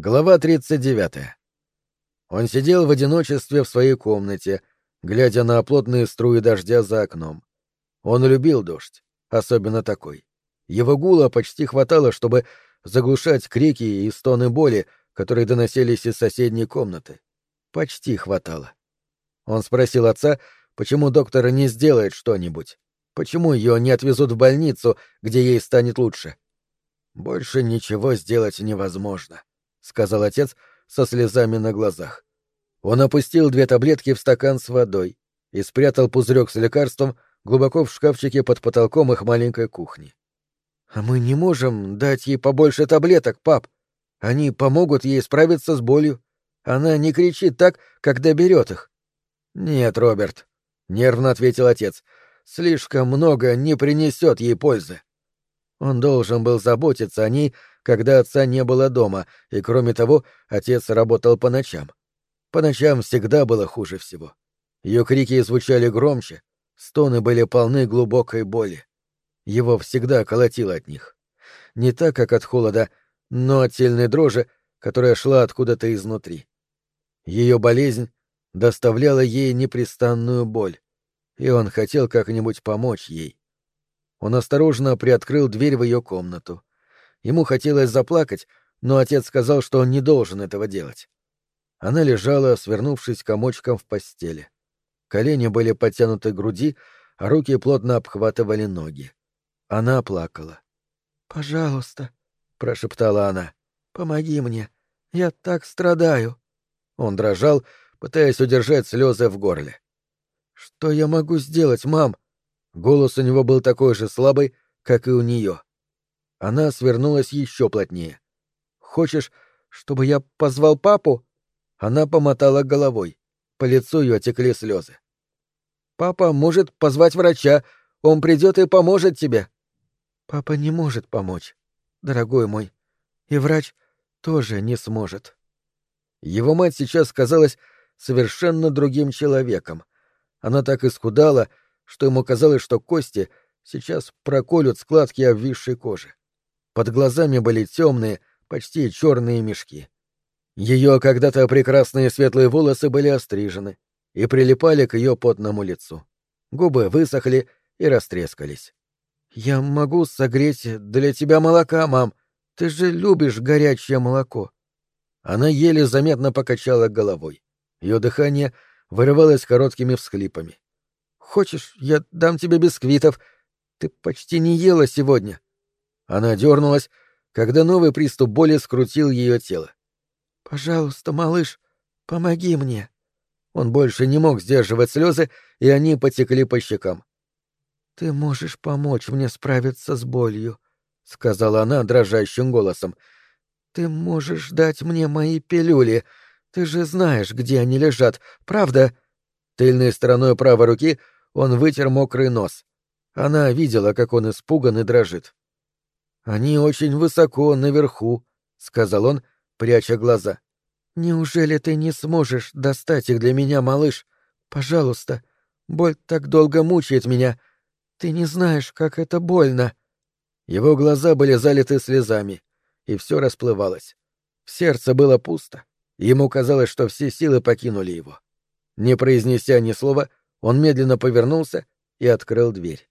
Глава 39. Он сидел в одиночестве в своей комнате, глядя на плотные струи дождя за окном. Он любил дождь, особенно такой. Его гула почти хватало, чтобы заглушать крики и стоны боли, которые доносились из соседней комнаты. Почти хватало. Он спросил отца, почему доктор не сделает что-нибудь, почему ее не отвезут в больницу, где ей станет лучше. Больше ничего сделать невозможно сказал отец со слезами на глазах. Он опустил две таблетки в стакан с водой и спрятал пузырек с лекарством глубоко в шкафчике под потолком их маленькой кухни. «А мы не можем дать ей побольше таблеток, пап. Они помогут ей справиться с болью. Она не кричит так, когда берет их». «Нет, Роберт», — нервно ответил отец, — «слишком много не принесет ей пользы». Он должен был заботиться о ней когда отца не было дома, и, кроме того, отец работал по ночам. По ночам всегда было хуже всего. Ее крики звучали громче, стоны были полны глубокой боли. Его всегда колотило от них. Не так, как от холода, но от сильной дрожи, которая шла откуда-то изнутри. Ее болезнь доставляла ей непрестанную боль, и он хотел как-нибудь помочь ей. Он осторожно приоткрыл дверь в ее комнату. Ему хотелось заплакать, но отец сказал, что он не должен этого делать. Она лежала, свернувшись комочком в постели. Колени были подтянуты к груди, а руки плотно обхватывали ноги. Она плакала. «Пожалуйста», — прошептала она, — «помоги мне. Я так страдаю». Он дрожал, пытаясь удержать слезы в горле. «Что я могу сделать, мам?» Голос у него был такой же слабый, как и у нее. Она свернулась еще плотнее. «Хочешь, чтобы я позвал папу?» Она помотала головой. По лицу ее текли слезы. «Папа может позвать врача. Он придет и поможет тебе». «Папа не может помочь, дорогой мой. И врач тоже не сможет». Его мать сейчас казалась совершенно другим человеком. Она так исхудала, что ему казалось, что кости сейчас проколют складки обвисшей кожи. Под глазами были темные, почти черные мешки. Ее когда-то прекрасные светлые волосы были острижены и прилипали к ее потному лицу. Губы высохли и растрескались. «Я могу согреть для тебя молока, мам. Ты же любишь горячее молоко». Она еле заметно покачала головой. Ее дыхание вырывалось короткими всхлипами. «Хочешь, я дам тебе бисквитов? Ты почти не ела сегодня». Она дернулась, когда новый приступ боли скрутил ее тело. «Пожалуйста, малыш, помоги мне». Он больше не мог сдерживать слезы, и они потекли по щекам. «Ты можешь помочь мне справиться с болью», — сказала она дрожащим голосом. «Ты можешь дать мне мои пилюли. Ты же знаешь, где они лежат, правда?» Тыльной стороной правой руки он вытер мокрый нос. Она видела, как он испуган и дрожит. «Они очень высоко, наверху», — сказал он, пряча глаза. «Неужели ты не сможешь достать их для меня, малыш? Пожалуйста. Боль так долго мучает меня. Ты не знаешь, как это больно». Его глаза были залиты слезами, и все расплывалось. В сердце было пусто. Ему казалось, что все силы покинули его. Не произнеся ни слова, он медленно повернулся и открыл дверь.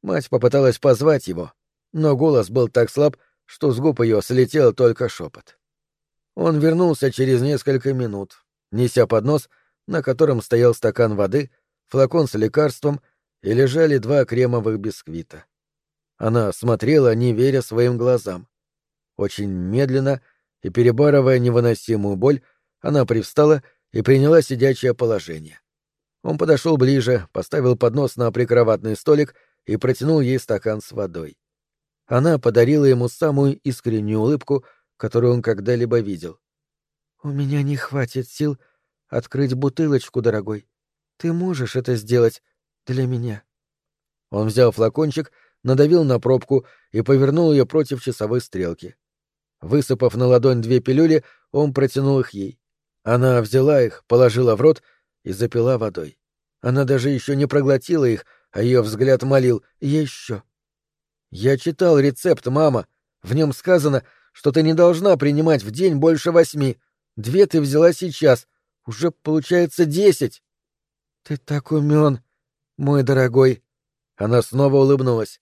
Мать попыталась позвать его, но голос был так слаб, что с губ ее слетел только шепот. Он вернулся через несколько минут, неся поднос, на котором стоял стакан воды, флакон с лекарством и лежали два кремовых бисквита. Она смотрела, не веря своим глазам. Очень медленно и перебарывая невыносимую боль, она привстала и приняла сидячее положение. Он подошел ближе, поставил поднос на прикроватный столик и протянул ей стакан с водой. Она подарила ему самую искреннюю улыбку, которую он когда-либо видел. «У меня не хватит сил открыть бутылочку, дорогой. Ты можешь это сделать для меня». Он взял флакончик, надавил на пробку и повернул ее против часовой стрелки. Высыпав на ладонь две пилюли, он протянул их ей. Она взяла их, положила в рот и запила водой. Она даже еще не проглотила их, а ее взгляд молил «Еще, я читал рецепт, мама. В нем сказано, что ты не должна принимать в день больше восьми. Две ты взяла сейчас. Уже получается десять. Ты так умен, мой дорогой. Она снова улыбнулась.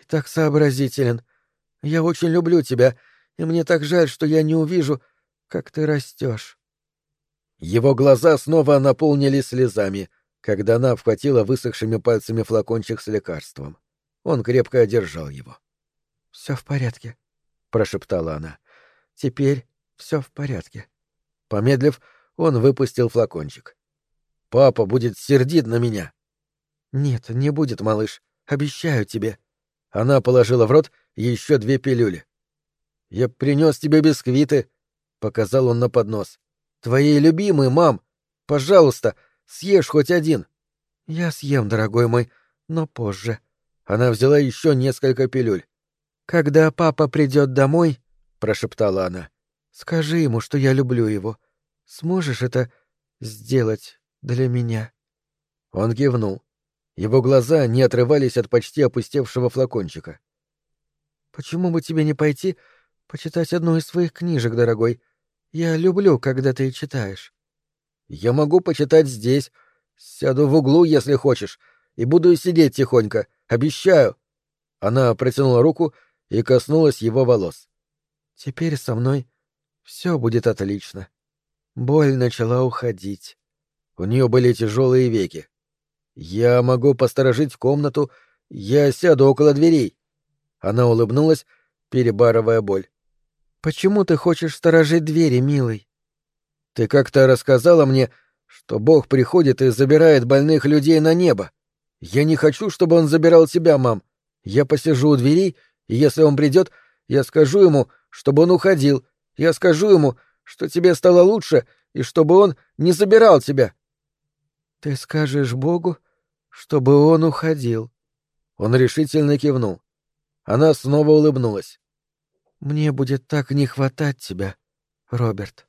И так сообразителен. Я очень люблю тебя, и мне так жаль, что я не увижу, как ты растешь. Его глаза снова наполнились слезами, когда она обхватила высохшими пальцами флакончик с лекарством. Он крепко одержал его. — Все в порядке, — прошептала она. — Теперь все в порядке. Помедлив, он выпустил флакончик. — Папа будет сердит на меня. — Нет, не будет, малыш. Обещаю тебе. Она положила в рот еще две пилюли. — Я принес тебе бисквиты, — показал он на поднос. — Твои любимые, мам. Пожалуйста, съешь хоть один. — Я съем, дорогой мой, но позже. Она взяла еще несколько пилюль. «Когда папа придет домой, — прошептала она, — скажи ему, что я люблю его. Сможешь это сделать для меня?» Он кивнул. Его глаза не отрывались от почти опустевшего флакончика. «Почему бы тебе не пойти почитать одну из своих книжек, дорогой? Я люблю, когда ты читаешь». «Я могу почитать здесь. Сяду в углу, если хочешь, и буду сидеть тихонько. Обещаю!» Она протянула руку и коснулась его волос. «Теперь со мной все будет отлично». Боль начала уходить. У нее были тяжелые веки. «Я могу посторожить комнату, я сяду около дверей». Она улыбнулась, перебарывая боль. «Почему ты хочешь сторожить двери, милый?» «Ты как-то рассказала мне, что Бог приходит и забирает больных людей на небо. Я не хочу, чтобы он забирал тебя, мам. Я посижу у дверей, и если он придет, я скажу ему, чтобы он уходил. Я скажу ему, что тебе стало лучше, и чтобы он не забирал тебя. Ты скажешь Богу, чтобы он уходил. Он решительно кивнул. Она снова улыбнулась. Мне будет так не хватать тебя, Роберт.